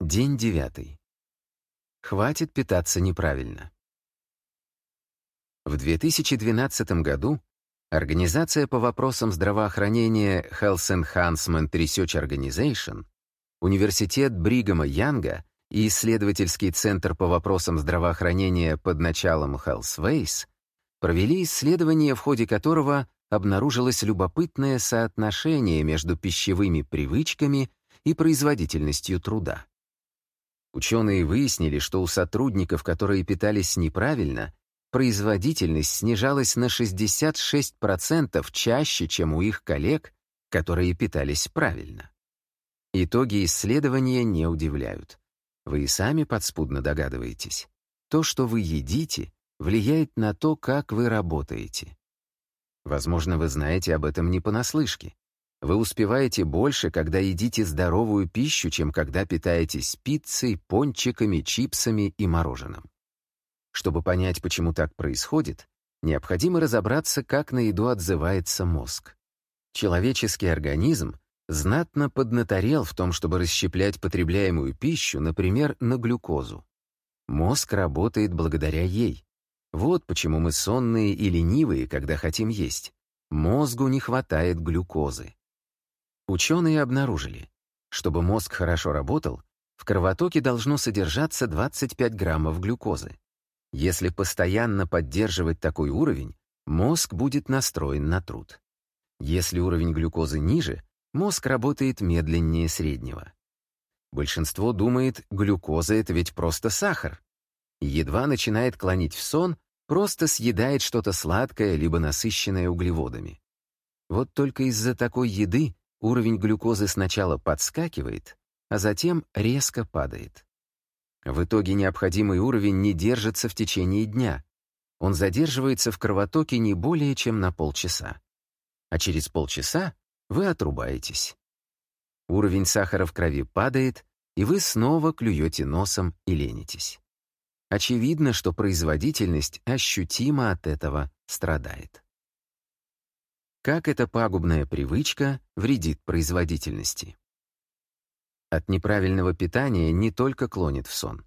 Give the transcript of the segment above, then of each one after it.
День девятый. Хватит питаться неправильно. В 2012 году Организация по вопросам здравоохранения Health Enhancement Research Organization, Университет Бригама Янга и исследовательский центр по вопросам здравоохранения под началом Healthways провели исследование, в ходе которого обнаружилось любопытное соотношение между пищевыми привычками и производительностью труда. Ученые выяснили, что у сотрудников, которые питались неправильно, производительность снижалась на 66% чаще, чем у их коллег, которые питались правильно. Итоги исследования не удивляют. Вы и сами подспудно догадываетесь. То, что вы едите, влияет на то, как вы работаете. Возможно, вы знаете об этом не понаслышке. Вы успеваете больше, когда едите здоровую пищу, чем когда питаетесь пиццей, пончиками, чипсами и мороженым. Чтобы понять, почему так происходит, необходимо разобраться, как на еду отзывается мозг. Человеческий организм знатно поднаторел в том, чтобы расщеплять потребляемую пищу, например, на глюкозу. Мозг работает благодаря ей. Вот почему мы сонные и ленивые, когда хотим есть. Мозгу не хватает глюкозы. Ученые обнаружили, чтобы мозг хорошо работал, в кровотоке должно содержаться 25 граммов глюкозы. Если постоянно поддерживать такой уровень, мозг будет настроен на труд. Если уровень глюкозы ниже, мозг работает медленнее среднего. Большинство думает, глюкоза — это ведь просто сахар. едва начинает клонить в сон, просто съедает что-то сладкое либо насыщенное углеводами. Вот только из-за такой еды уровень глюкозы сначала подскакивает, а затем резко падает. В итоге необходимый уровень не держится в течение дня. Он задерживается в кровотоке не более чем на полчаса. А через полчаса вы отрубаетесь. Уровень сахара в крови падает, и вы снова клюете носом и ленитесь. Очевидно, что производительность ощутимо от этого страдает. Как эта пагубная привычка вредит производительности? От неправильного питания не только клонит в сон.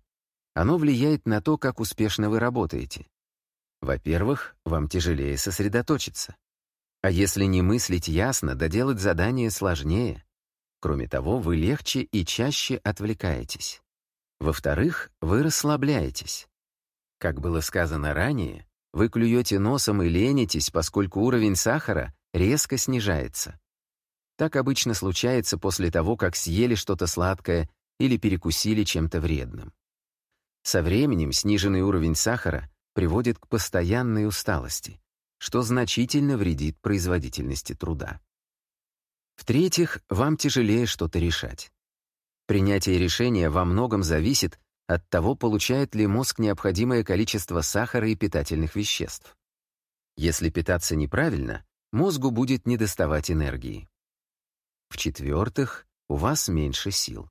Оно влияет на то, как успешно вы работаете. Во-первых, вам тяжелее сосредоточиться. А если не мыслить ясно, доделать задание сложнее. Кроме того, вы легче и чаще отвлекаетесь. Во-вторых, вы расслабляетесь. Как было сказано ранее, вы клюете носом и ленитесь, поскольку уровень сахара резко снижается. Так обычно случается после того, как съели что-то сладкое или перекусили чем-то вредным. Со временем сниженный уровень сахара приводит к постоянной усталости, что значительно вредит производительности труда. В-третьих, вам тяжелее что-то решать. Принятие решения во многом зависит от того, получает ли мозг необходимое количество сахара и питательных веществ. Если питаться неправильно, мозгу будет недоставать энергии. В-четвертых, у вас меньше сил.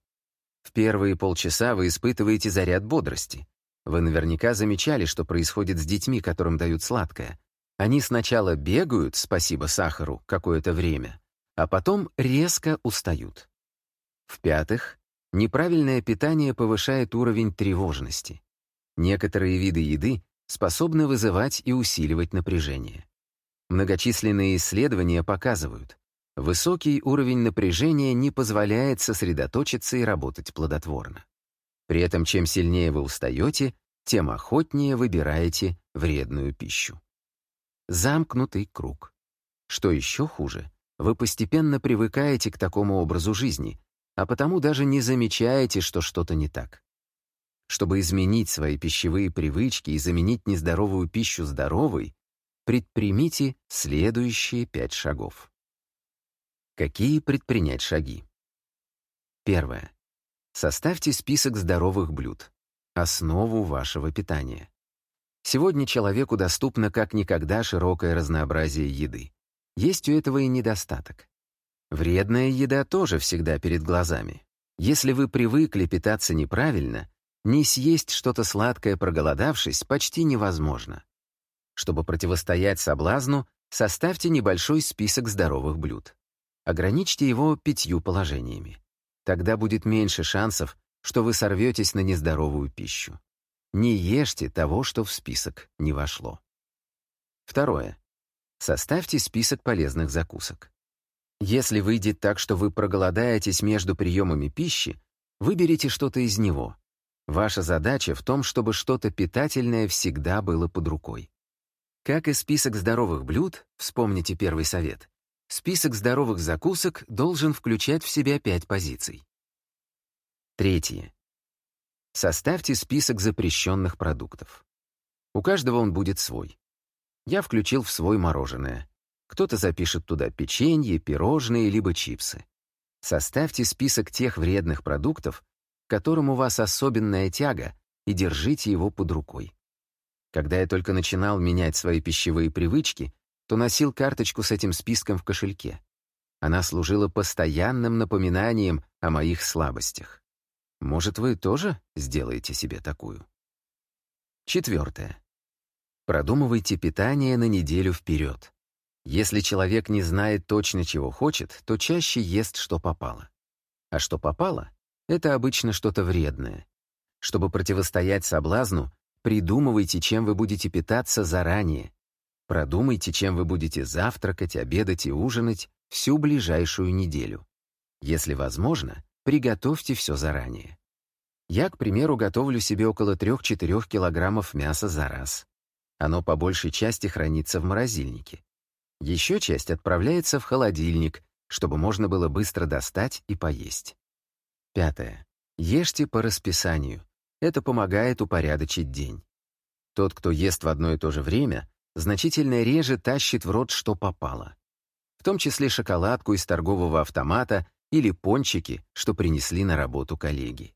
В первые полчаса вы испытываете заряд бодрости. Вы наверняка замечали, что происходит с детьми, которым дают сладкое. Они сначала бегают, спасибо сахару, какое-то время, а потом резко устают. В-пятых, неправильное питание повышает уровень тревожности. Некоторые виды еды способны вызывать и усиливать напряжение. Многочисленные исследования показывают, Высокий уровень напряжения не позволяет сосредоточиться и работать плодотворно. При этом чем сильнее вы устаете, тем охотнее выбираете вредную пищу. Замкнутый круг. Что еще хуже, вы постепенно привыкаете к такому образу жизни, а потому даже не замечаете, что что-то не так. Чтобы изменить свои пищевые привычки и заменить нездоровую пищу здоровой, предпримите следующие пять шагов. Какие предпринять шаги? Первое. Составьте список здоровых блюд, основу вашего питания. Сегодня человеку доступно как никогда широкое разнообразие еды. Есть у этого и недостаток. Вредная еда тоже всегда перед глазами. Если вы привыкли питаться неправильно, не съесть что-то сладкое, проголодавшись, почти невозможно. Чтобы противостоять соблазну, составьте небольшой список здоровых блюд. Ограничьте его пятью положениями. Тогда будет меньше шансов, что вы сорветесь на нездоровую пищу. Не ешьте того, что в список не вошло. Второе. Составьте список полезных закусок. Если выйдет так, что вы проголодаетесь между приемами пищи, выберите что-то из него. Ваша задача в том, чтобы что-то питательное всегда было под рукой. Как и список здоровых блюд, вспомните первый совет, список здоровых закусок должен включать в себя пять позиций. Третье. Составьте список запрещенных продуктов. У каждого он будет свой. Я включил в свой мороженое. Кто-то запишет туда печенье, пирожные, либо чипсы. Составьте список тех вредных продуктов, к которым у вас особенная тяга, и держите его под рукой. Когда я только начинал менять свои пищевые привычки, то носил карточку с этим списком в кошельке. Она служила постоянным напоминанием о моих слабостях. Может, вы тоже сделаете себе такую? Четвертое. Продумывайте питание на неделю вперед. Если человек не знает точно, чего хочет, то чаще ест, что попало. А что попало — это обычно что-то вредное. Чтобы противостоять соблазну, придумывайте, чем вы будете питаться заранее. Продумайте, чем вы будете завтракать, обедать и ужинать всю ближайшую неделю. Если возможно, Приготовьте все заранее. Я, к примеру, готовлю себе около 3-4 килограммов мяса за раз. Оно по большей части хранится в морозильнике. Еще часть отправляется в холодильник, чтобы можно было быстро достать и поесть. Пятое. Ешьте по расписанию. Это помогает упорядочить день. Тот, кто ест в одно и то же время, значительно реже тащит в рот, что попало. В том числе шоколадку из торгового автомата или пончики, что принесли на работу коллеги.